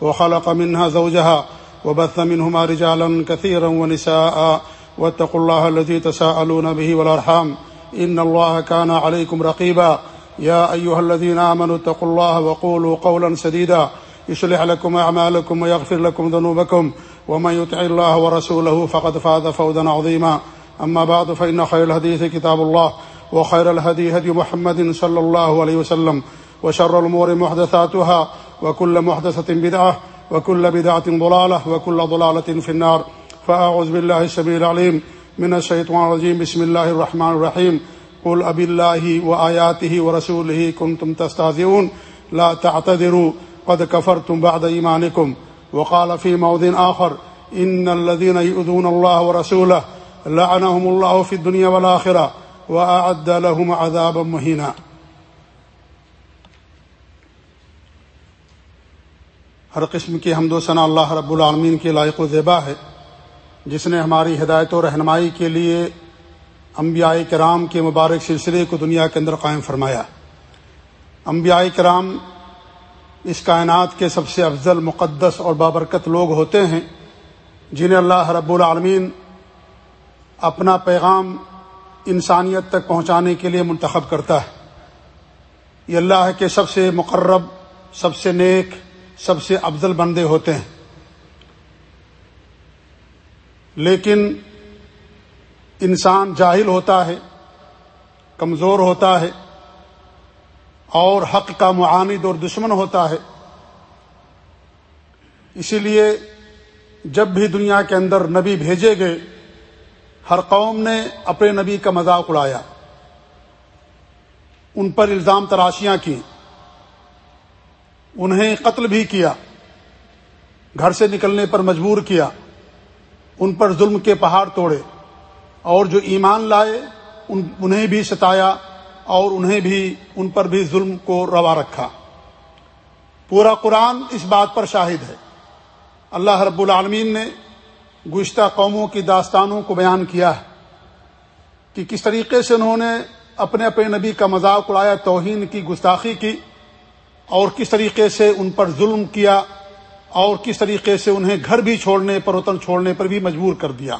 وخلق منها زوجها وبث منهما رجالا كثيرا ونساء واتقوا الله الذي تساءلون به والأرحام. إن الله كان عليكم رقيبا. يا أيها الذين آمنوا اتقوا الله وقولوا قولا سديدا. يصلح لكم أعمالكم ويغفر لكم ذنوبكم. ومن يطع الله ورسوله فقد فاز فوزا عظيما. أما بعد، فإن خير الحديث كتاب الله وخير الهدي هدي محمد صلى الله عليه وسلم وشر الأمور محدثاتها وكل محدثة بدعة، وكل بدعة ضلالة، وكل ضلالة في النار. فأعوذ بالله السبيل العليم من الشيطان الرجيم. بسم الله الرحمن الرحيم. قل أبي الله وآياته ورسوله كنتم تستهزئون. لا تعتذروا، قد كفرتم بعد إيمانكم. وقال في موضع آخر، إن الذين يؤذون الله ورسوله لعنهم الله في الدنيا والآخرة وأعد لهم عذابا مهينا. ہر قسم کی حمد و ثنا اللہ رب العالمین کے لائق و زیبا ہے، جس نے ہماری ہدایت و رہنمائی کے لیے انبیاء کرام کے مبارک سلسلے کو دنیا کے اندر قائم فرمایا۔ انبیاء کرام اس کائنات کے سب سے افضل، مقدس اور بابرکت لوگ ہوتے ہیں، جنہیں اللہ رب العالمین اپنا پیغام انسانیت تک پہنچانے کے لیے منتخب کرتا ہے۔ یہ اللہ کے سب سے مقرب، سب سے نیک سب سے افضل بندے ہوتے ہیں۔ لیکن انسان جاہل ہوتا ہے، کمزور ہوتا ہے، اور حق کا معاند اور دشمن ہوتا ہے۔ اسی لیے جب بھی دنیا کے اندر نبی بھیجے گئے، ہر قوم نے اپنے نبی کا مذاق اڑایا۔ ان پر الزام تراشیاں کی انہیں قتل بھی کیا، گھر سے نکلنے پر مجبور کیا، ان پر ظلم کے پہاڑ توڑے، اور جو ایمان لائے، ان انہیں بھی ستایا، اور انہیں بھی ان پر بھی ظلم کو روا رکھا۔ پورا قرآن اس بات پر شاہد ہے۔ اللہ رب العالمین نے گزشتہ قوموں کی داستانوں کو بیان کیا ہے کہ کس طریقے سے انہوں نے اپنے اپنے نبی کا مذاق اڑایا، توہین کی، گستاخی کی اور کس طریقے سے ان پر ظلم کیا اور کس طریقے سے انہیں گھر بھی چھوڑنے پر وطن چھوڑنے پر بھی مجبور کر دیا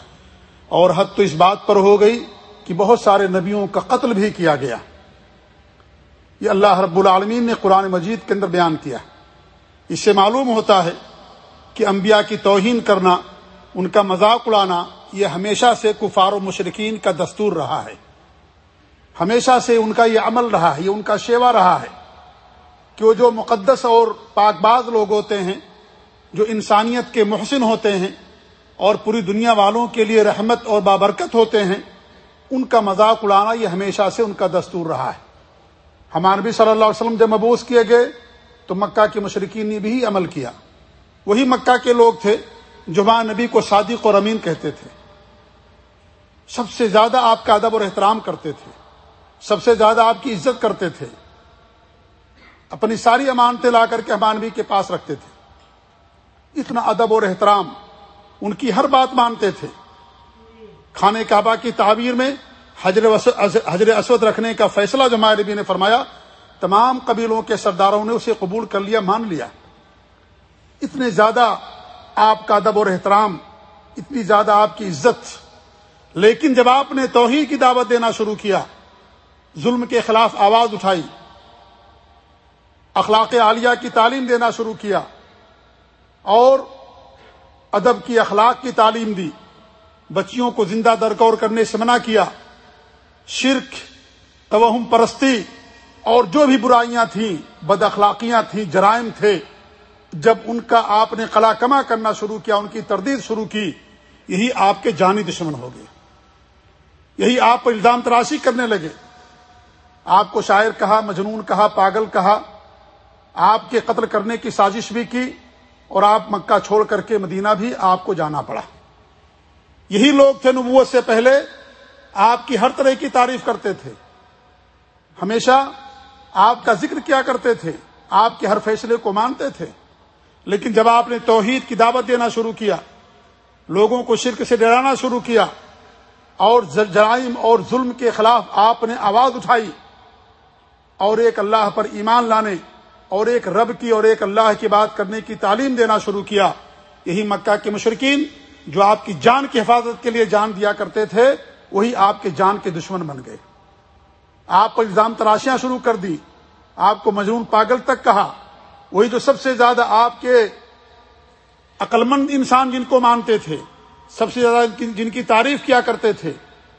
اور حد تو اس بات پر ہو گئی کہ بہت سارے نبیوں کا قتل بھی کیا گیا۔ یہ اللہ رب العالمین نے قرآن مجید کے اندر بیان کیا۔ اس سے معلوم ہوتا ہے کہ انبیاء کی توہین کرنا، ان کا مذاق اڑانا، یہ ہمیشہ سے کفار و مشرقین کا دستور رہا ہے۔ ہمیشہ سے ان کا یہ عمل رہا ہے، یہ ان کا شیوا رہا ہے۔ کہ وہ جو مقدس اور پاک باز لوگ ہوتے ہیں، جو انسانیت کے محسن ہوتے ہیں اور پوری دنیا والوں کے لیے رحمت اور بابرکت ہوتے ہیں، ان کا مذاق اڑانا یہ ہمیشہ سے ان کا دستور رہا ہے۔ ہمارے نبی صلی اللہ علیہ وسلم جب مبوس کیے گئے، تو مکہ کے مشرقین نے بھی عمل کیا۔ وہی مکہ کے لوگ تھے جو ماں نبی کو صادق اور امین کہتے تھے۔ سب سے زیادہ آپ کا ادب اور احترام کرتے تھے۔ سب سے زیادہ آپ کی عزت کرتے تھے۔ اپنی ساری امانتیں لا کر کے ہمارے کے پاس رکھتے تھے۔ اتنا ادب اور احترام ان کی ہر بات مانتے تھے۔ کھانے کعبہ کی تعبیر میں حجر حجر اسود رکھنے کا فیصلہ جو ہمارے نبی نے فرمایا، تمام قبیلوں کے سرداروں نے اسے قبول کر لیا، مان لیا۔ اتنے زیادہ آپ کا ادب اور احترام، اتنی زیادہ آپ کی عزت۔ لیکن جب آپ نے توحید کی دعوت دینا شروع کیا، ظلم کے خلاف آواز اٹھائی اخلاق عالیہ کی تعلیم دینا شروع کیا اور ادب کی اخلاق کی تعلیم دی۔ بچیوں کو زندہ درکور کرنے سے منع کیا۔ شرک، توہم پرستی اور جو بھی برائیاں تھیں، بد اخلاقیاں تھیں، جرائم تھے، جب ان کا آپ نے کلا کما کرنا شروع کیا، ان کی تردید شروع کی، یہی آپ کے جانی دشمن ہو گئے۔ یہی آپ پر الزام تراشی کرنے لگے۔ آپ کو شاعر کہا، مجنون کہا، پاگل کہا آپ کے قتل کرنے کی سازش بھی کی اور آپ مکہ چھوڑ کر کے مدینہ بھی آپ کو جانا پڑا۔ یہی لوگ تھے نبوت سے پہلے۔ آپ کی ہر طرح کی تعریف کرتے تھے۔ ہمیشہ آپ کا ذکر کیا کرتے تھے۔ آپ کے ہر فیصلے کو مانتے تھے۔ لیکن جب آپ نے توحید کی دعوت دینا شروع کیا، لوگوں کو شرک سے ڈرانا شروع کیا اور جرائم اور ظلم کے خلاف آپ نے آواز اٹھائی اور ایک اللہ پر ایمان لانے اور ایک رب کی اور ایک اللہ کی بات کرنے کی تعلیم دینا شروع کیا۔ یہی مکہ کے مشرقین جو آپ کی جان کی حفاظت کے لیے جان دیا کرتے تھے، وہی آپ کے جان کے دشمن بن گئے۔ آپ پر الزام تراشیاں شروع کر دی۔ آپ کو مجنون پاگل تک کہا۔ وہی جو سب سے زیادہ آپ کے عقلمند انسان جن کو مانتے تھے، سب سے زیادہ جن کی تعریف کیا کرتے تھے،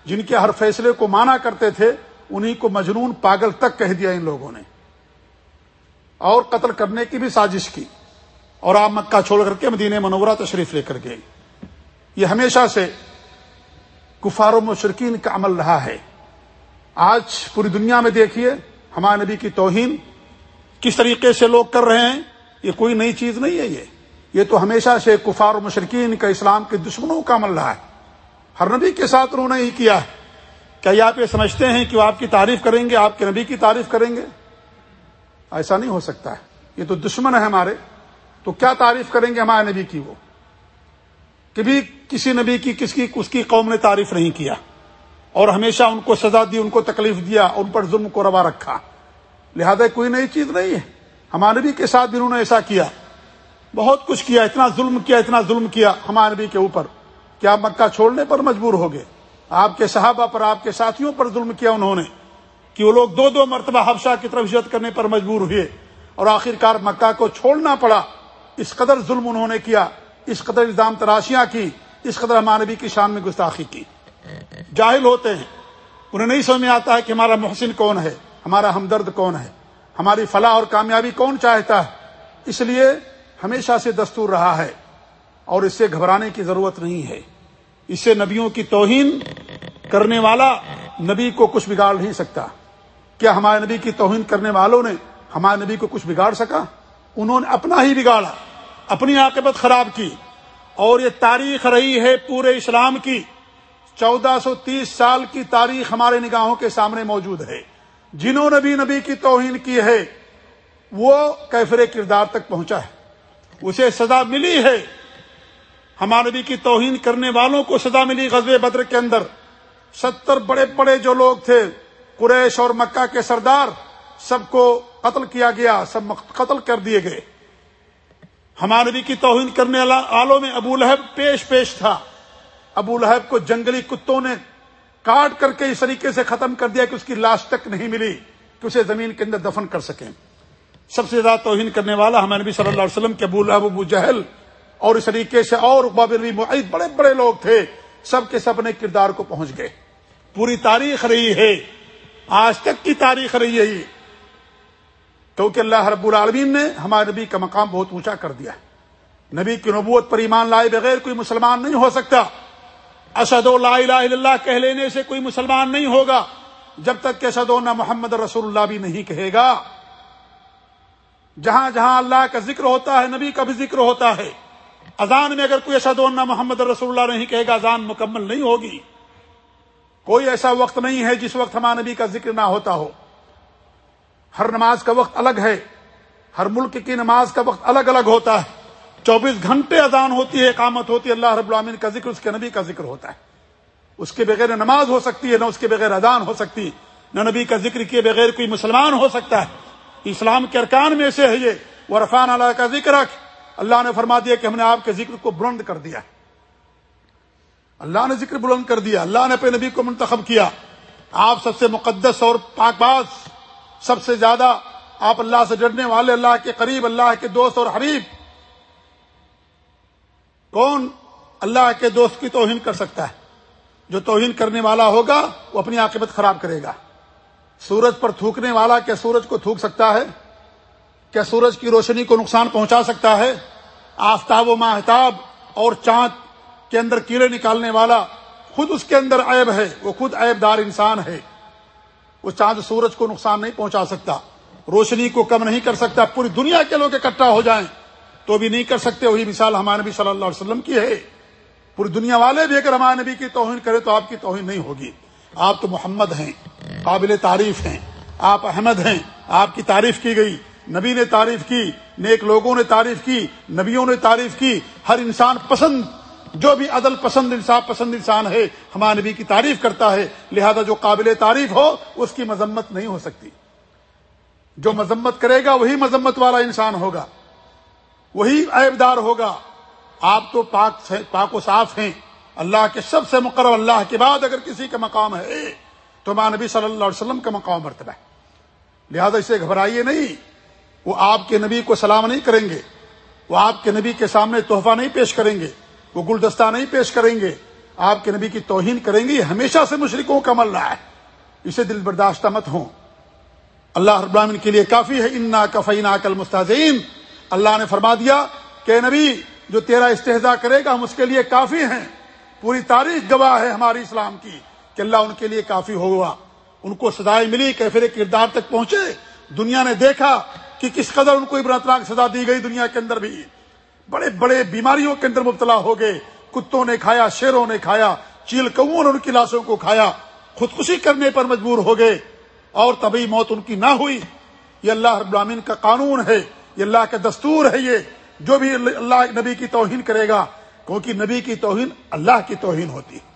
جن کے ہر فیصلے کو مانا کرتے تھے، انہی کو مجنون پاگل تک کہہ دیا ان لوگوں نے۔ اور قتل کرنے کی بھی سازش کی اور آپ مکہ چھوڑ کر کے مدینہ منورہ تشریف لے کر گئے۔ یہ ہمیشہ سے کفار و مشرقین کا عمل رہا ہے۔ آج پوری دنیا میں دیکھیے، ہمارے نبی کی توہین کس طریقے سے لوگ کر رہے ہیں، یہ کوئی نئی چیز نہیں ہے یہ۔ یہ تو ہمیشہ سے کفار و مشرقین کا اسلام کے دشمنوں کا عمل رہا ہے۔ ہر نبی کے ساتھ انہوں نے ہی کیا ہے۔ کیا آپ یہ سمجھتے ہیں کہ وہ آپ کی تعریف کریں گے؟ آپ کے نبی کی تعریف کریں گے؟ ایسا نہیں ہو سکتا ہے۔ یہ تو دشمن ہے ہمارے۔ تو کیا تعریف کریں گے ہمارے نبی کی وہ؟ کبھی کسی نبی کی کس کی اس کی قوم نے تعریف نہیں کیا۔ اور ہمیشہ ان کو سزا دی، ان کو تکلیف دیا، ان پر ظلم کو روا رکھا۔ لہذا کوئی نئی چیز نہیں ہے۔ ہمارے نبی کے ساتھ بھی انہوں نے ایسا کیا۔ بہت کچھ کیا، اتنا ظلم کیا، اتنا ظلم کیا ہمارے نبی کے اوپر۔ کیا مکہ چھوڑنے پر مجبور ہو گئے؟ آپ کے صحابہ پر، آپ کے ساتھیوں پر ظلم کیا انہوں نے؟ کہ وہ لوگ دو دو مرتبہ حفشہ کی طرف ہجرت کرنے پر مجبور ہوئے اور آخر کار مکہ کو چھوڑنا پڑا۔ اس قدر ظلم انہوں نے کیا، اس قدر الزام تراشیاں کی، اس قدر ہمارے نبی کی شان میں گستاخی کی۔ جاہل ہوتے ہیں۔ انہیں نہیں سمجھ میں آتا ہے کہ ہمارا محسن کون ہے، ہمارا ہمدرد کون ہے، ہماری فلاح اور کامیابی کون چاہتا ہے۔ اس لیے ہمیشہ سے دستور رہا ہے اور اس سے گھبرانے کی ضرورت نہیں ہے۔ اس سے نبیوں کی توہین کرنے والا نبی کو کچھ بگاڑ نہیں سکتا۔ کیا ہمارے نبی کی توہین کرنے والوں نے ہمارے نبی کو کچھ بگاڑ سکا؟ انہوں نے اپنا ہی بگاڑا، اپنی عاقبت خراب کی، اور یہ تاریخ رہی ہے پورے اسلام کی۔ چودہ سو تیس سال کی تاریخ ہمارے نگاہوں کے سامنے موجود ہے۔ جنہوں نے بھی نبی کی توہین کی ہے، وہ کیفر کردار تک پہنچا ہے۔ اسے سزا ملی ہے۔ ہمارے نبی کی توہین کرنے والوں کو سزا ملی غزب بدر کے اندر۔ ستر بڑے بڑے جو لوگ تھے قریش اور مکہ کے سردار سب کو قتل کیا گیا، سب قتل کر دیے گئے۔ ہمارے کی توہین کرنے والوں میں ابو لہب پیش پیش تھا۔ ابو لہب کو جنگلی کتوں نے کاٹ کر کے اس طریقے سے ختم کر دیا کہ اس کی لاش تک نہیں ملی کہ اسے زمین کے اندر دفن کر سکیں۔ سب سے زیادہ توہین کرنے والا ہمارے نبی صلی اللہ علیہ وسلم کے ابو لہب، ابو جہل اور اس طریقے سے اور معید بڑے بڑے لوگ تھے۔ سب کے سب نے کردار کو پہنچ گئے۔ پوری تاریخ رہی ہے۔ آج تک کی تاریخ رہی ہے کیونکہ اللہ رب العالمین نے ہمارے نبی کا مقام بہت اونچا کر دیا نبی کی نبوت پر ایمان لائے بغیر کوئی مسلمان نہیں ہو سکتا۔ اسد لا الہ الا اللہ کہہ لینے سے کوئی مسلمان نہیں ہوگا، جب تک کہ اسد نہ محمد رسول اللہ بھی نہیں کہے گا۔ جہاں جہاں اللہ کا ذکر ہوتا ہے، نبی کا بھی ذکر ہوتا ہے۔ اذان میں اگر کوئی اسد نہ محمد رسول اللہ نہیں کہے گا، اذان مکمل نہیں ہوگی۔ کوئی ایسا وقت نہیں ہے جس وقت ہمارے نبی کا ذکر نہ ہوتا ہو۔ ہر نماز کا وقت الگ ہے، ہر ملک کی نماز کا وقت الگ الگ ہوتا ہے۔ چوبیس گھنٹے اذان ہوتی ہے، اقامت ہوتی ہے، اللہ رب العامن کا ذکر، اس کے نبی کا ذکر ہوتا ہے۔ اس کے بغیر نماز ہو سکتی ہے، نہ اس کے بغیر اذان ہو سکتی، نہ نبی کا ذکر کیے بغیر کوئی مسلمان ہو سکتا ہے۔ اسلام کے ارکان میں سے ہے یہ۔ وہ رفان اللہ کا ذکر رکھ اللہ نے فرما دیا کہ ہم نے آپ کے ذکر کو بلند کر دیا ہے۔ اللہ نے ذکر بلند کر دیا، اللہ نے اپنے نبی کو منتخب کیا۔ آپ سب سے مقدس اور پاک باز، سب سے زیادہ آپ اللہ سے ڈرنے والے، اللہ کے قریب، اللہ کے دوست اور حریب کون اللہ کے دوست کی توہین کر سکتا ہے؟ جو توہین کرنے والا ہوگا، وہ اپنی عاقبت خراب کرے گا۔ سورج پر تھوکنے والا کیا سورج کو تھوک سکتا ہے؟ کیا سورج کی روشنی کو نقصان پہنچا سکتا ہے؟ آفتاب و ماہتاب اور چاند کے اندر کیڑے نکالنے والا خود اس کے اندر عیب ہے، وہ خود عیب دار انسان ہے۔ وہ چاند سورج کو نقصان نہیں پہنچا سکتا، روشنی کو کم نہیں کر سکتا، پوری دنیا کے لوگ اکٹھا ہو جائیں تو بھی نہیں کر سکتے۔ وہی مثال ہمارے نبی صلی اللہ علیہ وسلم کی ہے۔ پوری دنیا والے بھی اگر ہمارے نبی کی توہین کرے تو آپ کی توہین نہیں ہوگی۔ آپ تو محمد ہیں، قابل تعریف ہیں، آپ احمد ہیں، آپ کی تعریف کی گئی۔ نبی نے تعریف کی، نیک لوگوں نے تعریف کی، نبیوں نے تعریف کی۔ ہر انسان پسند جو بھی عدل پسند انصاف پسند انسان ہے، ہمارے نبی کی تعریف کرتا ہے، لہذا جو قابل تعریف ہو، اس کی مذمت نہیں ہو سکتی۔ جو مذمت کرے گا، وہی مذمت والا انسان ہوگا۔ وہی عیبدار ہوگا۔ آپ تو پاک پاک و صاف ہیں۔ اللہ کے سب سے مقرر، اللہ کے بعد اگر کسی کا مقام ہے، تو ماں نبی صلی اللہ علیہ وسلم کا مقام مرتبہ ہے۔ لہذا اسے گھبرائیے نہیں۔ وہ آپ کے نبی کو سلام نہیں کریں گے۔ وہ آپ کے نبی کے سامنے تحفہ نہیں پیش کریں گے۔ وہ گلدستہ نہیں پیش کریں گے۔ آپ کے نبی کی توہین کریں گے، یہ ہمیشہ سے مشرقوں کا مل رہا ہے۔ اسے دل برداشتہ مت ہوں۔ اللہ ابراہین کے لیے کافی ہے۔ انا کفینا کل مستین اللہ نے فرما دیا کہ نبی، جو تیرا استحضا کرے گا، ہم اس کے لیے کافی ہیں۔ پوری تاریخ گواہ ہے ہماری اسلام کی کہ اللہ ان کے لیے کافی ہوگا۔ ان کو سزائیں ملی کہ پھر کردار تک پہنچے۔ دنیا نے دیکھا کہ کس قدر ان کو عبرتناک سزا دی گئی دنیا کے اندر بھی۔ بڑے بڑے بیماریوں کے اندر مبتلا ہو گئے۔ کتوں نے کھایا، شیروں نے کھایا، چیل کوں نے ان کی لاشوں کو کھایا۔ خودکشی کرنے پر مجبور ہو گئے۔ اور تبھی موت ان کی نہ ہوئی۔ یہ اللہ رب العالمین کا قانون ہے۔ یہ اللہ کا دستور ہے یہ۔ جو بھی اللہ نبی کی توہین کرے گا، کیونکہ نبی کی توہین اللہ کی توہین ہوتی ہے۔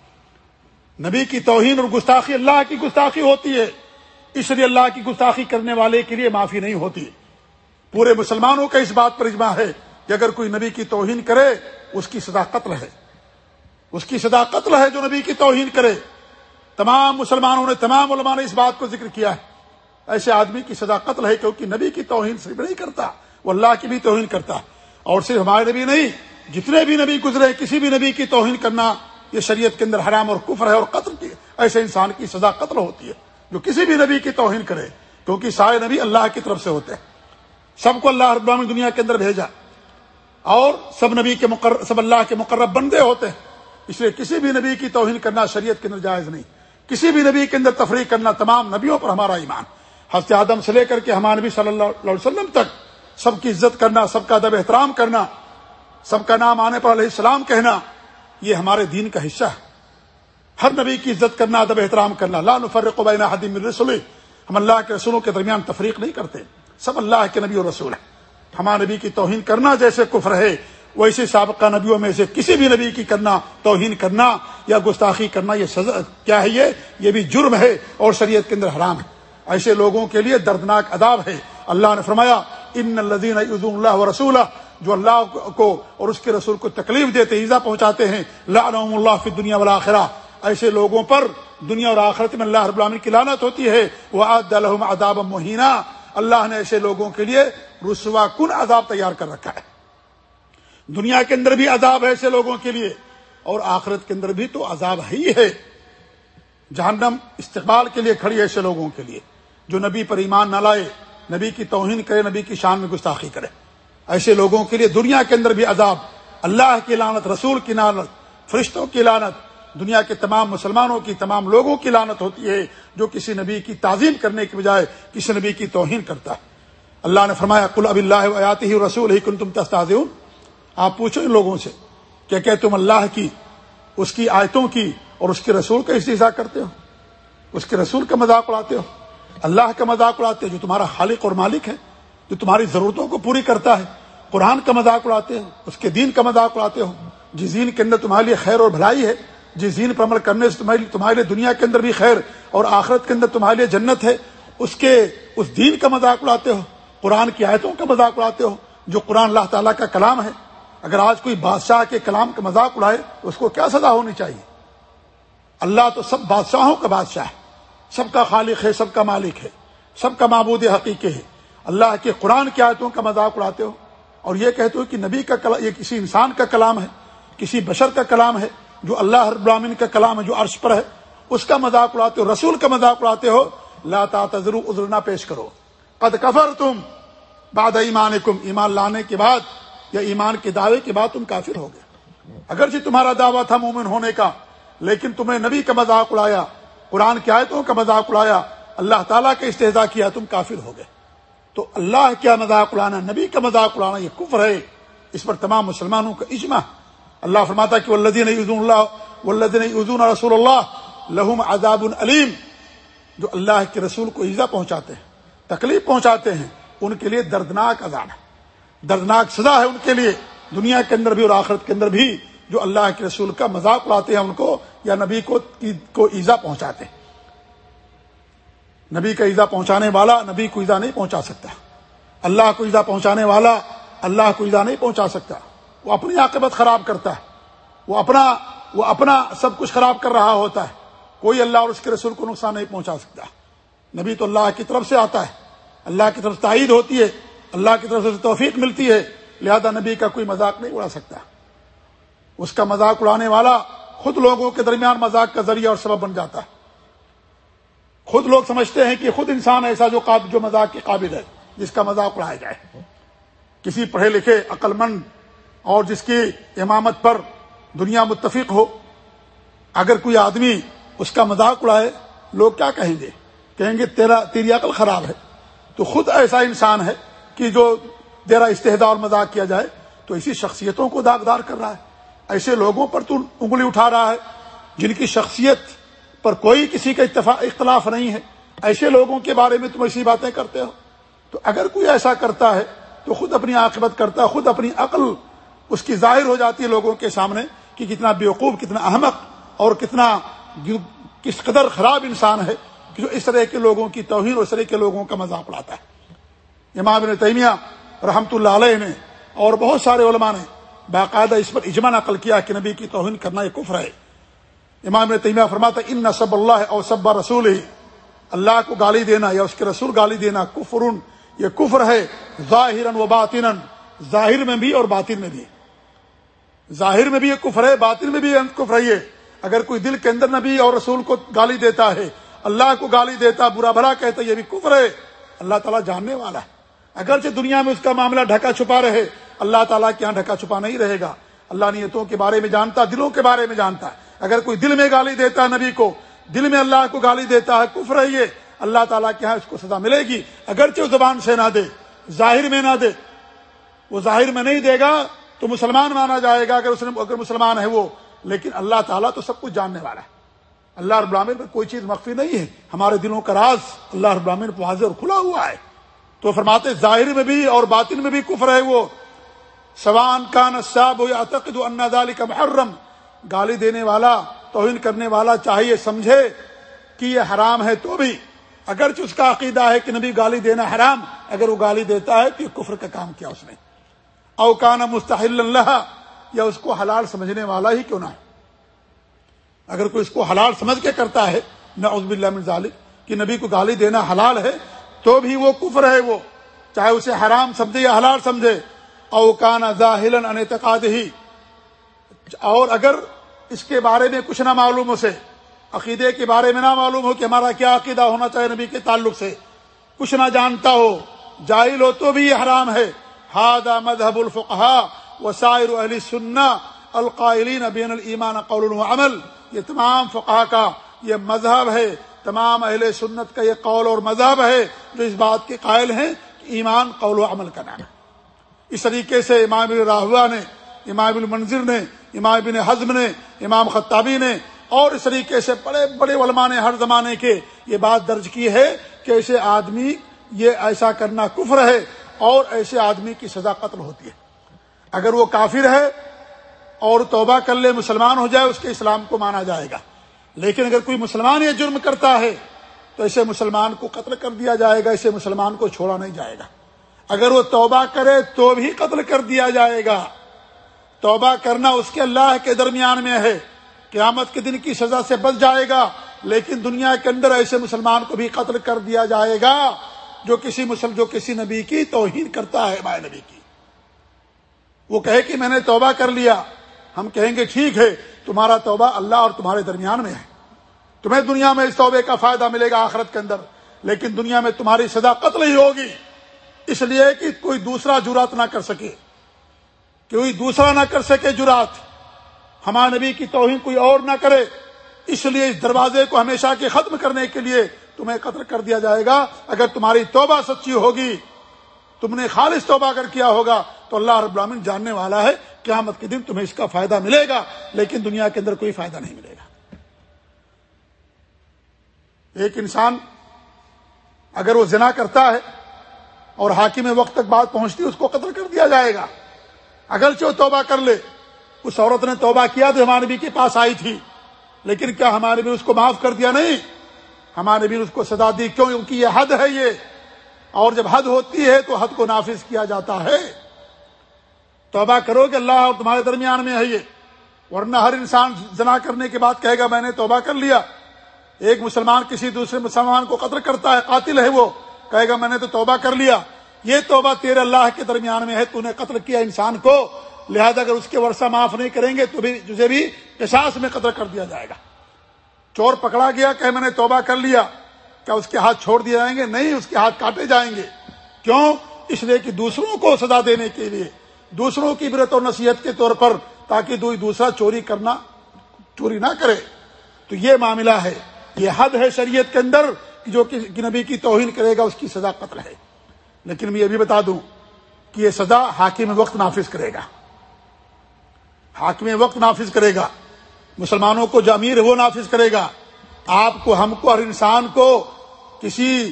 نبی کی توہین اور گستاخی اللہ کی گستاخی ہوتی ہے۔ اس لیے اللہ کی گستاخی کرنے والے کے لیے معافی نہیں ہوتی۔ پورے مسلمانوں کا اس بات پر اجماع ہے۔ کہ اگر کوئی نبی کی توہین کرے، اس کی سزا قتل ہے۔ اس کی سزا قتل ہے جو نبی کی توہین کرے۔ تمام مسلمانوں نے، تمام علماء نے اس بات کو ذکر کیا ہے۔ ایسے آدمی کی سزا قتل ہے کیونکہ نبی کی توہین صرف نہیں کرتا، وہ اللہ کی بھی توہین کرتا۔ اور صرف ہمارے نبی نہیں، جتنے بھی نبی گزرے، کسی بھی نبی کی توہین کرنا، یہ شریعت کے اندر حرام اور کفر ہے اور قتل کی، ایسے انسان کی سزا قتل ہوتی ہے۔ جو کسی بھی نبی کی توہین کرے، کیونکہ سارے نبی اللہ کی طرف سے ہوتے ہیں۔ سب کو اللہ رب دنیا کے اندر بھیجا۔ اور سب نبی کے مقرر سب اللہ کے مقرب بندے ہوتے ہیں۔ اس لیے کسی بھی نبی کی توہین کرنا شریعت کے اندر جائز نہیں۔ کسی بھی نبی کے اندر تفریح کرنا تمام نبیوں پر ہمارا ایمان۔ حضرت آدم سے لے کر کے ہمارے نبی صلی اللہ علیہ وسلم تک سب کی عزت کرنا، سب کا ادب احترام کرنا، سب کا نام آنے پر علیہ السلام کہنا، یہ ہمارے دین کا حصہ ہے۔ ہر نبی کی عزت کرنا، ادب احترام کرنا۔ لا نفرق بین حدیم رسول ہم اللہ کے رسولوں کے درمیان تفریق نہیں کرتے۔ سب اللہ کے نبی اور رسول ہیں۔ ہمارے نبی کی توہین کرنا جیسے کفر ہے، ویسے سابقہ نبیوں میں سے کسی بھی نبی کی کرنا، توہین کرنا یا گستاخی کرنا، یہ سزا کیا ہے یہ؟ یہ بھی جرم ہے اور شریعت کے اندر حرام ہے۔ ایسے لوگوں کے لیے دردناک عذاب ہے۔ اللہ نے فرمایا، ان الدین اللہ و رسول جو اللہ کو اور اس کے رسول کو تکلیف دیتے، ایزا پہنچاتے ہیں اللہ فی دنیا والا آخرا ایسے لوگوں پر دنیا اور آخرت میں اللہ رب العالمین کی لانت ہوتی ہے۔ وہ اداب مہینہ اللہ نے ایسے لوگوں کے لیے رسوا کن عذاب تیار کر رکھا ہے؟ دنیا کے اندر بھی عذاب ہے ایسے لوگوں کے لیے، اور آخرت کے اندر بھی تو عذاب ہی ہے۔ جہنم استقبال کے لیے کھڑی ایسے لوگوں کے لیے، جو نبی پر ایمان نہ لائے، نبی کی توہین کرے، نبی کی شان میں گستاخی کرے۔ ایسے لوگوں کے لیے دنیا کے اندر بھی عذاب، اللہ کی لانت رسول کی لانت فرشتوں کی لانت دنیا کے تمام مسلمانوں کی، تمام لوگوں کی لانت ہوتی ہے جو کسی نبی کی تعظیم کرنے کے بجائے کسی نبی کی توہین کرتا ہے۔ اللہ نے فرمایا کل اب اللہ آیات ہی رسول ہی کن تم تستاذ آپ پوچھو ان لوگوں سے کہ کہ تم اللہ کی، اس کی آیتوں کی اور اس کے رسول کا استحصا کرتے ہو؟ اس کے رسول کا مذاق اڑاتے ہو؟ اللہ کا مذاق اڑاتے ہو جو تمہارا خالق اور مالک ہے، جو تمہاری ضرورتوں کو پوری کرتا ہے۔ قرآن کا مذاق اڑاتے ہو، اس کے دین کا مذاق اڑاتے ہو۔ جس دین کے اندر تمہارے لیے خیر اور بھلائی ہے جس دین پر عمل کرنے سے تمہارے لیے دنیا کے اندر بھی خیر اور آخرت کے اندر تمہارے لیے جنت ہے، اس کے اس دین کا مذاق اڑاتے ہو، قرآن کی آیتوں کا مذاق اڑاتے ہو، جو قرآن اللہ تعالیٰ کا کلام ہے۔ اگر آج کوئی بادشاہ کے کلام کا مذاق اڑائے، اس کو کیا سزا ہونی چاہیے؟ اللہ تو سب بادشاہوں کا بادشاہ ہے۔ سب کا خالق ہے، سب کا مالک ہے۔ سب کا معبود حقیقی ہے۔ اللہ کے قرآن کی آیتوں کا مذاق اڑاتے ہو۔ اور یہ کہتے ہو کہ نبی کا کلام یہ کسی انسان کا کلام ہے، کسی بشر کا کلام ہے جو اللہ ہر براہین کا کلام ہے، جو عرش پر ہے، اس کا مذاق اڑاتے ہو، رسول کا مذاق اڑاتے ہو لاتا تذر ادرنا پیش کرو۔ قد کفر تم باد ایمان ایمان لانے کے بعد یا ایمان کے دعوے کے بعد تم کافر ہو گئے۔ اگرچہ تمہارا دعویٰ تھا مومن ہونے کا، لیکن تم نے نبی کا مذاق اڑایا، قرآن کی آیتوں کا مذاق اڑایا، اللہ تعالیٰ کا استحضا کیا، تم کافر ہو گئے۔ تو اللہ کیا مذاق اڑانا، نبی کا مذاق اڑانا، یہ کفر ہے۔ اس پر تمام مسلمانوں کا اجماع۔ اللہ فرماتا کہ ولدین عزون اللہ ولدین عزون رسول اللہ، لہم عذاب العلیم جو اللہ کے رسول کو ایزا پہنچاتے ہیں، تکلیف پہنچاتے ہیں، ان کے لیے دردناک عذاب ہے۔ دردناک سزا ہے ان کے لیے، دنیا کے اندر بھی اور آخرت کے اندر بھی، جو اللہ کے رسول کا مذاق اڑاتے ہیں ان کو، یا نبی کو کو ایزا پہنچاتے ہیں۔ نبی کا ایزا پہنچانے والا نبی کو ایزا نہیں پہنچا سکتا۔ اللہ کو ایزا پہنچانے والا اللہ کو ایزا نہیں پہنچا سکتا۔ وہ اپنی عاقبت خراب کرتا ہے۔ وہ اپنا وہ اپنا سب کچھ خراب کر رہا ہوتا ہے۔ کوئی اللہ اور اس کے رسول کو نقصان نہیں پہنچا سکتا۔ نبی تو اللہ کی طرف سے آتا ہے۔ اللہ کی طرف تائید ہوتی ہے۔ اللہ کی طرف سے توفیق ملتی ہے۔ لہذا نبی کا کوئی مذاق نہیں اڑا سکتا۔ اس کا مذاق اڑانے والا خود لوگوں کے درمیان مذاق کا ذریعہ اور سبب بن جاتا ہے۔ خود لوگ سمجھتے ہیں کہ خود انسان ایسا جو قابل، جو مذاق کے قابل ہے، جس کا مذاق اڑایا جائے۔ کسی پڑھے لکھے عقل مند اور جس کی امامت پر دنیا متفق ہو، اگر کوئی آدمی اس کا مذاق اڑائے، لوگ کیا کہیں گے؟ کہیں گے، تیرا، تیری عقل خراب ہے۔ تو خود ایسا انسان ہے کہ جو تیرا استحدہ اور مذاق کیا جائے، تو اسی شخصیتوں کو داغدار کر رہا ہے۔ ایسے لوگوں پر تو انگلی اٹھا رہا ہے، جن کی شخصیت پر کوئی کسی کا اختلاف نہیں ہے۔ ایسے لوگوں کے بارے میں تم ایسی باتیں کرتے ہو۔ تو اگر کوئی ایسا کرتا ہے، تو خود اپنی عاقبت کرتا ہے، خود اپنی عقل اس کی ظاہر ہو جاتی ہے لوگوں کے سامنے کہ کتنا بیوقوف، کتنا احمق اور کتنا کس قدر خراب انسان ہے کہ جو اس طرح کے لوگوں کی توہین اور اس طرح کے لوگوں کا مذاق اڑاتا ہے۔ امام نے تیمیہ رحمت اللہ علیہ نے اور بہت سارے علماء نے باقاعدہ اس پر اجماع نقل کیا کہ نبی کی توہین کرنا یہ کفر ہے۔ امام نے تیمیہ فرماتا ان نصب اللہ اور سب رسول ہی اللہ کو گالی دینا یا اس کے رسول گالی دینا کفر یہ کفر ہے ظاہر و باطن ظاہر میں بھی اور باطن میں بھی۔ ظاہر میں بھی یہ کفر ہے، باطن میں بھی کفر ہے۔ یہ اگر کوئی دل کے اندر نبی اور رسول کو گالی دیتا ہے، اللہ کو گالی دیتا، برا بھلا کہتا یہ بھی کفر ہے۔ اللہ تعالیٰ جاننے والا ہے۔ اگرچہ دنیا میں اس کا معاملہ ڈھکا چھپا رہے، اللہ تعالیٰ کے یہاں ڈھکا چھپا نہیں رہے گا۔ اللہ نیتوں کے بارے میں جانتا، دلوں کے بارے میں جانتا ہے۔ اگر کوئی دل میں گالی دیتا ہے نبی کو، دل میں اللہ کو گالی دیتا ہے، کفر ہے یہ۔ اللہ تعالیٰ کے یہاں اس کو سزا ملے گی۔ اگرچہ زبان سے نہ دے، ظاہر میں نہ دے، وہ ظاہر میں نہیں دے گا۔ تو مسلمان مانا جائے گا اگر اس نے اگر مسلمان ہے وہ۔ لیکن اللہ تعالیٰ تو سب کچھ جاننے والا ہے۔ اللہ رب العالمین پر کوئی چیز مخفی نہیں ہے۔ ہمارے دلوں کا راز اللہ رب العالمین پر حاضر کھلا ہوا ہے۔ تو فرماتے ظاہر میں بھی اور باطن میں بھی کفر ہے وہ۔ سوان کا نصاب یا تقد دالی کا محرم۔ گالی دینے والا، توہین کرنے والا چاہیے، سمجھے کہ یہ حرام ہے تو بھی۔ اگرچہ اس کا عقیدہ ہے کہ نبی گالی دینا حرام، اگر وہ گالی دیتا ہے تو یہ کفر کا کام کیا اس نے۔ اوکان مستحل اللہ یا اس کو حلال سمجھنے والا ہی کیوں نہ ہے اگر کوئی اس کو حلال سمجھ کے کرتا ہے نہ عزب اللہ ظالم کہ نبی کو گالی دینا حلال ہے، تو بھی وہ کفر ہے وہ، چاہے اسے حرام سمجھے یا حلال سمجھے۔ اوکان ظاہل انتقاد ہی اور اگر اس کے بارے میں کچھ نہ معلوم ہو سے، عقیدے کے بارے میں نہ معلوم ہو کہ ہمارا کیا عقیدہ ہونا چاہیے نبی کے تعلق سے، کچھ نہ جانتا ہو، جاہل ہو تو بھی یہ حرام ہے۔ ہاد مذہب الفقہ وسائر اہل سننا القائلین بین المان قول و عمل یہ تمام فقہ کا یہ مذہب ہے. تمام اہل سنت کا یہ قول اور مذہب ہے جو اس بات کے قائل ہیں کہ ایمان قول و عمل کا نام ہے. اس طریقے سے امام راہوا نے، امام المنظر نے، امام بن حزم نے، امام خطابی نے اور اس طریقے سے بڑے بڑے علماء نے ہر زمانے کے یہ بات درج کی ہے کہ ایسے آدمی یہ ایسا کرنا کفر ہے اور ایسے آدمی کی سزا قتل ہوتی ہے۔ اگر وہ کافر ہے اور توبہ کر لے، مسلمان ہو جائے، اس کے اسلام کو مانا جائے گا۔ لیکن اگر کوئی مسلمان یہ جرم کرتا ہے، تو ایسے مسلمان کو قتل کر دیا جائے گا، اسے مسلمان کو چھوڑا نہیں جائے گا۔ اگر وہ توبہ کرے تو بھی قتل کر دیا جائے گا۔ توبہ کرنا اس کے اللہ کے درمیان میں ہے۔ قیامت کے دن کی سزا سے بچ جائے گا، لیکن دنیا کے اندر ایسے مسلمان کو بھی قتل کر دیا جائے گا۔ جو کسی مسلم جو کسی نبی کی توہین کرتا ہے مائے نبی کی۔ وہ کہے کہ میں نے توبہ کر لیا۔ ہم کہیں گے ٹھیک ہے، تمہارا توبہ اللہ اور تمہارے درمیان میں ہے۔ تمہیں دنیا میں اس توبے کا فائدہ ملے گا آخرت کے اندر، لیکن دنیا میں تمہاری سزا قتل ہی ہوگی۔ اس لیے کہ کوئی دوسرا جرات نہ کر سکے۔ کوئی دوسرا نہ کر سکے جرات ہمارے نبی کی توہین کوئی اور نہ کرے۔ اس لیے اس دروازے کو ہمیشہ کے ختم کرنے کے لیے تمہیں قتل کر دیا جائے گا۔ اگر تمہاری توبہ سچی ہوگی، تم نے خالص توبہ اگر کیا ہوگا، تو اللہ رب العالمین جاننے والا ہے، قیامت کے دن تمہیں اس کا فائدہ ملے گا، لیکن دنیا کے اندر کوئی فائدہ نہیں ملے گا۔ ایک انسان اگر وہ زنا کرتا ہے اور حاکم وقت تک بات پہنچتی اس کو قتل کر دیا جائے گا۔ اگرچہ وہ توبہ کر لے، اس عورت نے توبہ کیا تو ہمارے نبی کے پاس آئی تھی، لیکن کیا ہمارے بھی اس کو معاف کر دیا؟ نہیں۔ ہمارے بھی اس کو سزا دی کیوں؟ کیونکہ یہ حد ہے یہ۔ اور جب حد ہوتی ہے تو حد کو نافذ کیا جاتا ہے۔ توبہ کرو کہ اللہ اور تمہارے درمیان میں ہے یہ۔ ورنہ ہر انسان زنا کرنے کے بعد کہے گا، میں نے توبہ کر لیا۔ ایک مسلمان کسی دوسرے مسلمان کو قتل کرتا ہے، قاتل ہے وہ۔ کہے گا، میں نے تو توبہ کر لیا۔ یہ توبہ تیرے اللہ کے درمیان میں ہے، تو نے قتل کیا انسان کو۔ لہذا اگر اس کے ورثہ معاف نہیں کریں گے، تو بھی تجھے بھی احساس میں قتل کر دیا جائے گا۔ چور پکڑا گیا کہ میں نے توبہ کر لیا، کیا اس کے ہاتھ چھوڑ دیے جائیں گے؟ نہیں، اس کے ہاتھ کاٹے جائیں گے۔ کیوں؟ اس لیے کہ دوسروں کو سزا دینے کے لیے، دوسروں کی برت و نصیحت کے طور پر، تاکہ دوسرا چوری کرنا، چوری نہ کرے۔ تو یہ معاملہ ہے۔ یہ حد ہے شریعت کے اندر جو کہ نبی کی توہین کرے گا، اس کی سزا قتل ہے۔ لیکن میں یہ بھی بتا دوں کہ یہ سزا حاکم وقت نافذ کرے گا۔ حاکم وقت نافذ کرے گا۔ مسلمانوں کو جو امیر وہ نافذ کرے گا۔ آپ کو، ہم کو، ہر انسان کو کسی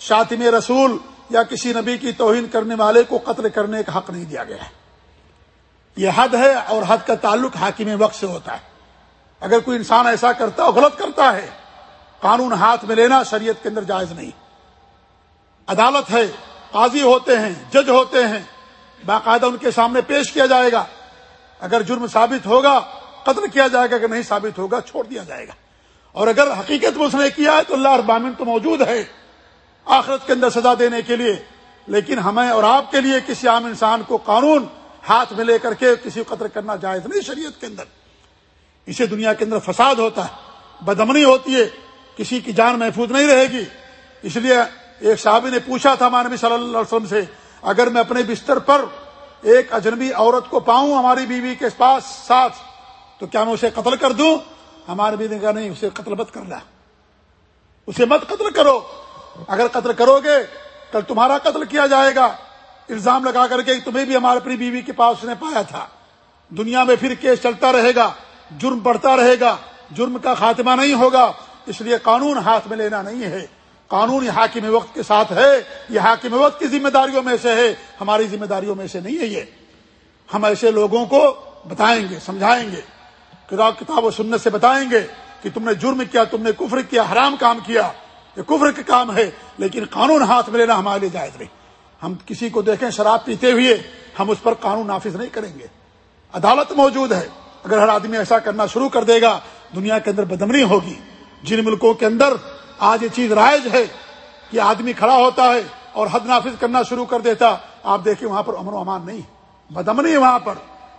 شاطم رسول یا کسی نبی کی توہین کرنے والے کو قتل کرنے کا حق نہیں دیا گیا ہے۔ یہ حد ہے اور حد کا تعلق حاکم وقت سے ہوتا ہے۔ اگر کوئی انسان ایسا کرتا ہے غلط کرتا ہے، قانون ہاتھ میں لینا شریعت کے اندر جائز نہیں۔ عدالت ہے، قاضی ہوتے ہیں، جج ہوتے ہیں، باقاعدہ ان کے سامنے پیش کیا جائے گا۔ اگر جرم ثابت ہوگا قتل کیا جائے گا اگر نہیں ثابت ہوگا، چھوڑ دیا جائے گا۔ اور اگر حقیقت میں اس نے کیا ہے تو اللہ ابامن تو موجود ہے آخرت کے اندر سزا دینے کے لیے۔ لیکن ہمیں اور آپ کے لیے کسی عام انسان کو قانون ہاتھ میں لے کر کے کسی کو قتل کرنا جائز نہیں شریعت کے اندر۔ اسے دنیا کے اندر فساد ہوتا ہے، بدمنی ہوتی ہے، کسی کی جان محفوظ نہیں رہے گی۔ اس لیے ایک صحابی نے پوچھا تھا مانبی صلی اللہ علیہ وسلم سے، اگر میں اپنے بستر پر ایک اجنبی عورت کو پاؤں، ہماری بیوی کے پاس ساتھ تو کیا میں اسے قتل کر دوں؟ ہمارے بیوی نے کہا نہیں، اسے قتل مت کر لا اسے مت قتل کرو۔ اگر قتل کرو گے، کل تمہارا قتل کیا جائے گا۔ الزام لگا کر کے تمہیں بھی ہمارے اپنی بیوی کے پاس اس نے پایا تھا۔ دنیا میں پھر کیس چلتا رہے گا، جرم بڑھتا رہے گا۔ جرم کا خاتمہ نہیں ہوگا، اس لیے قانون ہاتھ میں لینا نہیں ہے۔ قانون یہ حاکم وقت کے ساتھ ہے، یہ حاکم وقت کی ذمہ داریوں میں سے ہے۔ ہماری ذمہ داریوں میں سے نہیں ہے یہ۔ ہم ایسے لوگوں کو بتائیں گے، سمجھائیں گے۔ کتاب و سنت سے بتائیں گے کہ تم نے جرم کیا، تم نے کفر کیا، حرام کام کیا۔ یہ کفر کا کام ہے، لیکن قانون ہاتھ میں لینا ہمارے لیے جائز نہیں۔ ہم کسی کو دیکھیں شراب پیتے ہوئے، ہم اس پر قانون نافذ نہیں کریں گے۔ عدالت موجود ہے۔ اگر ہر آدمی ایسا کرنا شروع کر دے گا، دنیا کے اندر بدمنی ہوگی۔ جن ملکوں کے اندر آج یہ چیز رائج ہے کہ آدمی کھڑا ہوتا ہے اور حد نافذ کرنا شروع کر دیتا، آپ دیکھیں وہاں پر امن و امان نہیں۔ بدمنی وہاں پر۔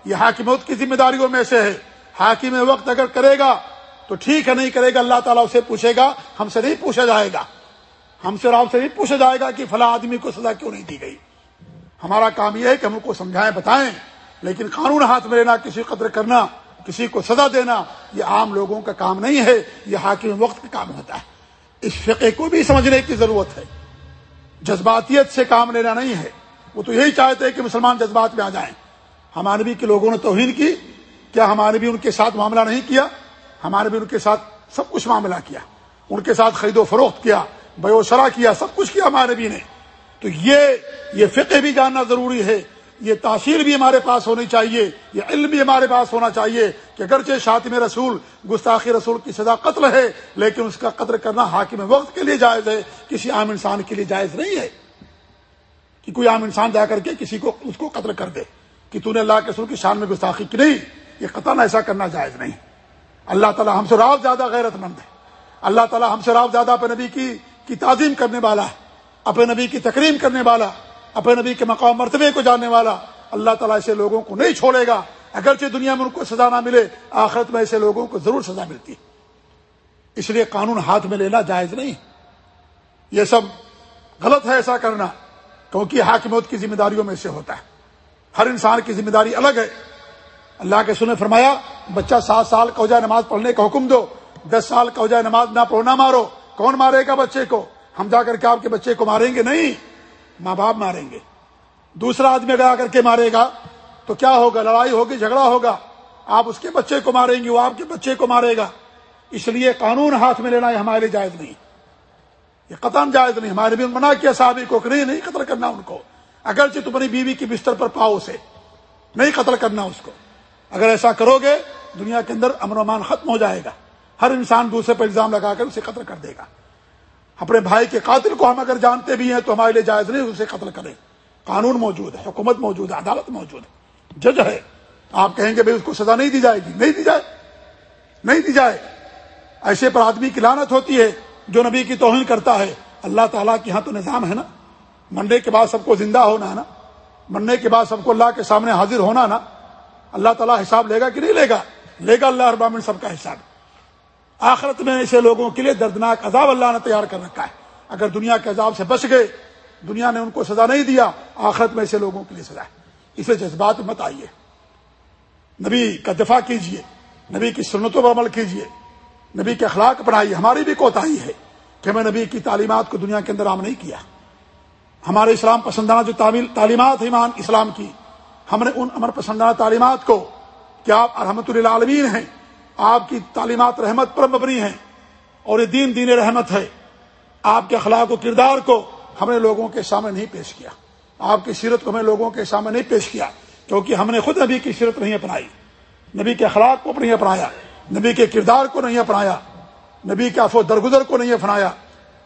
یہ حاکمت کی ذمہ داریوں میں سے ہے۔ حاکم وقت اگر کرے گا تو ٹھیک ہے، نہیں کرے گا، اللہ تعالیٰ اسے پوچھے گا، ہم سے نہیں پوچھا جائے گا۔ ہم سے رام سے نہیں پوچھا جائے گا کہ فلاں آدمی کو سزا کیوں نہیں دی گئی۔ ہمارا کام یہ ہے کہ ہم کو سمجھائیں، بتائیں۔ لیکن قانون ہاتھ میں لینا، کسی قدر کرنا، کسی کو سزا دینا، یہ عام لوگوں کا کام نہیں ہے، یہ حاکم وقت کا کام ہوتا ہے۔ اس فقے کو بھی سمجھنے کی ضرورت ہے۔ جذباتیت سے کام لینا نہیں ہے۔ وہ تو یہی چاہتے ہیں کہ مسلمان جذبات میں آ جائیں۔ ہمارے بھی کے لوگوں نے توہین کی کیا ہمارے بھی ان کے ساتھ معاملہ نہیں کیا؟ ہمارے بھی ان کے ساتھ سب کچھ معاملہ کیا۔ ان کے ساتھ خرید و فروخت کیا، بے و شرح کیا، سب کچھ کیا ہمارے بھی نے۔ تو یہ یہ فقہ بھی جاننا ضروری ہے۔ یہ تاثیر بھی ہمارے پاس ہونی چاہیے۔ یہ علم بھی ہمارے پاس ہونا چاہیے کہ اگرچہ شاطم رسول گستاخی رسول کی سزا قتل ہے، لیکن اس کا قتل کرنا حاکم وقت کے لیے جائز ہے۔ کسی عام انسان کے لیے جائز نہیں ہے کہ کوئی عام انسان جا کر کے کسی کو اس کو قتل کر دے کہ تو نے اللہ کے رسول کی شان میں گستاخی کی نہیں۔ یہ قتل ایسا کرنا جائز نہیں۔ اللہ تعالیٰ ہم سے راؤ زیادہ غیرت مند ہے۔ اللہ تعالیٰ ہم سے راؤ زیادہ اپنے نبی کی کی تعظیم کرنے والا ہے۔ اپنے نبی کی تکریم کرنے والا اپنے نبی کے مقام مرتبے کو جاننے والا اللہ تعالیٰ ایسے لوگوں کو نہیں چھوڑے گا۔ اگرچہ دنیا میں ان کو سزا نہ ملے، آخرت میں ایسے لوگوں کو ضرور سزا ملتی۔ اس لیے قانون ہاتھ میں لینا جائز نہیں۔ یہ سب غلط ہے ایسا کرنا، کیونکہ حاکمت کی ذمہ داریوں میں سے ہوتا ہے۔ ہر انسان کی ذمہ داری الگ ہے۔ اللہ کے سنے فرمایا، بچہ سات سال کا ہو جائے نماز پڑھنے کا حکم دو، دس سال کا ہو جائے نماز نہ پڑھو، نہ مارو۔ کون مارے گا بچے کو؟ ہم جا کر کے آپ کے بچے کو ماریں گے؟ نہیں، ماں باپ ماریں گے۔ دوسرا آدمی اگر آ کر کے مارے گا، تو کیا ہوگا؟ لڑائی ہوگی، جھگڑا ہوگا۔ آپ اس کے بچے کو ماریں گے، وہ آپ کے بچے کو مارے گا۔ اس لیے قانون ہاتھ میں لینا یہ ہمارے لیے جائز نہیں۔ یہ قطن جائز نہیں۔ ہمارے بھی منع کیا صحابی کو کہ نہیں نہیں قتل کرنا ان کو۔ اگرچہ تمہاری بیوی کی بستر پر پاؤ اسے نہیں قتل کرنا اس کو۔ اگر ایسا کرو گے، دنیا کے اندر امن و امان ختم ہو جائے گا۔ ہر انسان دوسرے پر الزام لگا کر اسے قتل کر دے گا۔ اپنے بھائی کے قاتل کو ہم اگر جانتے بھی ہیں تو ہمارے لیے جائز نہیں، اسے قتل کریں۔ قانون موجود ہے، حکومت موجود ہے، عدالت موجود ہے۔ جج ہے۔ آپ کہیں گے، بھائی، اس کو سزا نہیں دی جائے گی۔ نہیں دی جائے۔ نہیں دی جائے۔ ایسے پر آدمی کی لانت ہوتی ہے جو نبی کی توہین کرتا ہے۔ اللہ تعالیٰ کے ہاں تو نظام ہے نا۔ منڈے کے بعد سب کو زندہ ہونا ہے نا۔ مرنے کے بعد سب کو اللہ کے سامنے حاضر ہونا نا۔ اللہ تعالیٰ حساب لے گا کہ نہیں لے گا؟ لے گا اللہ ابامن سب کا حساب۔ آخرت میں ایسے لوگوں کے لیے دردناک عذاب اللہ نے تیار کر رکھا ہے۔ اگر دنیا کے عذاب سے بچ گئے، دنیا نے ان کو سزا نہیں دیا، آخرت میں ایسے لوگوں کے لیے سزا ہے۔ اسے جذبات مت آئیے۔ نبی کا دفاع کیجیے نبی کی سنتوں پر عمل کیجیے نبی کے اخلاق اپنائیے ہماری بھی کوتاہی ہے کہ ہمیں نبی کی تعلیمات کو دنیا کے اندر عام نہیں کیا۔ ہمارے اسلام پسندانہ جو تعلیمات ایمان، اسلام کی ہم نے ان امر پسندانہ تعلیمات کو، کیا آپ رحمت اللہ عالمین ہیں؟ آپ کی تعلیمات رحمت پر مبنی ہیں اور یہ دین دین رحمت ہے۔ آپ کے اخلاق و کردار کو ہم نے لوگوں کے سامنے نہیں پیش کیا۔ آپ کی سیرت کو ہمیں لوگوں کے سامنے نہیں پیش کیا، کیونکہ ہم نے خود نبی کی سیرت نہیں اپنائی۔ نبی کے اخلاق کو نہیں اپنایا، نبی کے کردار کو نہیں اپنایا، نبی کے افو درگزر کو نہیں اپنایا۔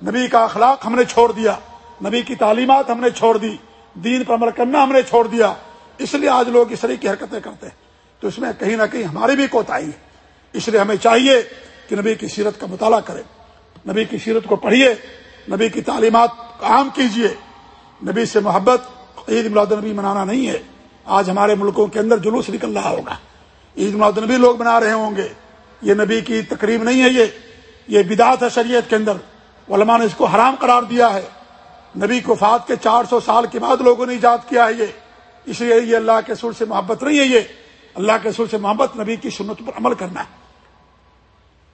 نبی کا اخلاق ہم نے چھوڑ دیا، نبی کی تعلیمات ہم نے چھوڑ دی، دین پر عمل کرنا ہم نے چھوڑ دیا۔ اس لیے آج لوگ اس طرح کی حرکتیں کرتے ہیں۔ تو اس میں کہیں نہ کہیں ہماری بھی کوتاہی ہے۔ اس لیے ہمیں چاہیے کہ نبی کی سیرت کا مطالعہ کریں۔ نبی کی سیرت کو پڑھیے۔ نبی کی تعلیمات عام کیجیے۔ نبی سے محبت عید میلاد نبی منانا نہیں ہے۔ آج ہمارے ملکوں کے اندر جلوس نکل رہا ہوگا۔ عید میلاد نبی لوگ منا رہے ہوں گے۔ یہ نبی کی تقریب نہیں ہے یہ۔ یہ بدعت ہے شریعت کے اندر۔ علماء نے اس کو حرام قرار دیا ہے۔ نبی کو فات کے چار سو سال کے بعد لوگوں نے ایجاد کیا ہے یہ۔ اس لیے یہ اللہ کے سر سے محبت نہیں ہے یہ۔ اللہ کے سر سے محبت نبی کی سنت پر عمل کرنا ہے۔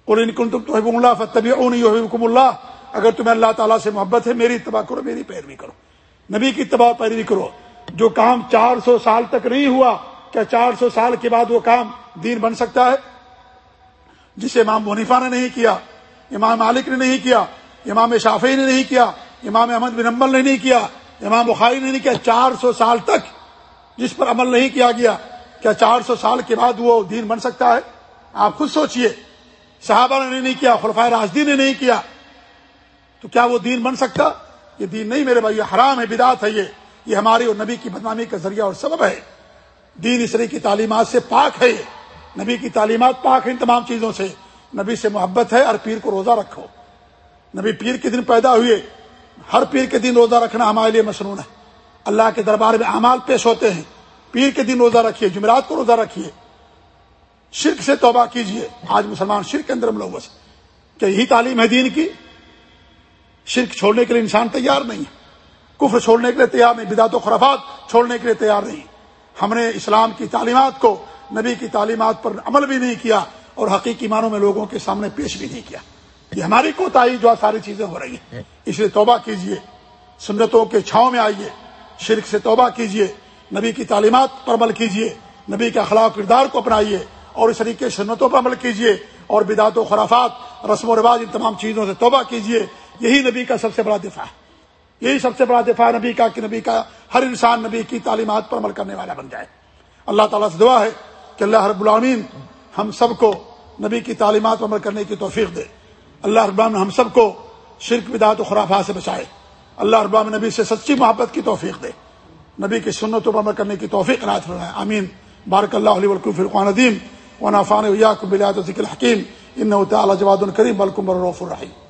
اور ان کن تم تو اللہ فتبی حکم اللہ۔ اگر تمہیں اللہ تعالیٰ سے محبت ہے، میری اتباع کرو، میری پیروی کرو۔ نبی کی اتباع پیروی کرو۔ جو کام چار سو سال تک نہیں ہوا، کیا چار سو سال کے بعد وہ کام دین بن سکتا ہے؟ جسے امام منیفا نے نہیں کیا، امام مالک نے نہیں کیا، امام شافی نے نہیں کیا، امام احمد بن امبل نے نہیں کیا، امام بخاری نے نہیں کیا۔ چار سو سال تک جس پر عمل نہیں کیا گیا، کیا چار سو سال کے بعد وہ دین بن سکتا ہے؟ آپ خود سوچئے۔ صحابہ نے نہیں کیا، خلفائے راجدین نے نہیں کیا۔ تو کیا وہ دین بن سکتا؟ یہ دین نہیں میرے بھائی، یہ حرام ہے بدات ہے، یہ یہ ہماری اور نبی کی بدنامی کا ذریعہ اور سبب ہے۔ دین اسری کی تعلیمات سے پاک ہے نبی کی تعلیمات پاک ہے ان تمام چیزوں سے۔ نبی سے محبت ہے اور پیر کو روزہ رکھو۔ نبی پیر کے دن پیدا ہوئے، ہر پیر کے دن روزہ رکھنا ہمارے لیے مصنون ہے۔ اللہ کے دربار میں اعمال پیش ہوتے ہیں۔ پیر کے دن روزہ رکھیے، جمعرات کو روزہ رکھیے۔ شرک سے توبہ کیجیے آج مسلمان شرک کے اندر ملوث کیا یہی تعلیم ہے دین کی؟ شرک چھوڑنے کے لیے انسان تیار نہیں ہے۔ کفر چھوڑنے کے لیے تیار نہیں بدات و خرافات چھوڑنے کے لیے تیار نہیں۔ ہم نے اسلام کی تعلیمات کو، نبی کی تعلیمات پر عمل بھی نہیں کیا اور حقیقی معنوں میں لوگوں کے سامنے پیش بھی نہیں کیا۔ یہ ہماری کوتاہی جو ساری چیزیں ہو رہی ہیں۔ اس لیے توبہ کیجیے سنتوں کے چھاؤں میں آئیے۔ شرک سے توبہ کیجیے نبی کی تعلیمات پر عمل کیجیے نبی کے اخلاق کردار کو اپنائیے اور اس طریقے سنتوں پر عمل کیجیے اور بدعت و خرافات، رسم و رواج، ان تمام چیزوں سے توبہ کیجیے یہی نبی کا سب سے بڑا دفاع ہے۔ یہی سب سے بڑا دفاع نبی کا کہ نبی کا ہر انسان نبی کی تعلیمات پر عمل کرنے والا بن جائے۔ اللہ تعالیٰ سے دعا ہے کہ اللہ رب العالمین ہم سب کو نبی کی تعلیمات پر عمل کرنے کی توفیق دے۔ اللہ رب العالمین ہم سب کو شرک، بدعت و خرافات سے بچائے۔ اللہ رب نبی سے سچی محبت کی توفیق دے۔ نبی کی سنتوں پر عمل کرنے کی توفیق رات فرمائے۔ امین بارک اللہ علیہ ولکم فرقان ندیم ونافان ویاکم بلیات ذکر الحکیم۔ ان تعالی جواد الکریم بلکم الرف الرحیم۔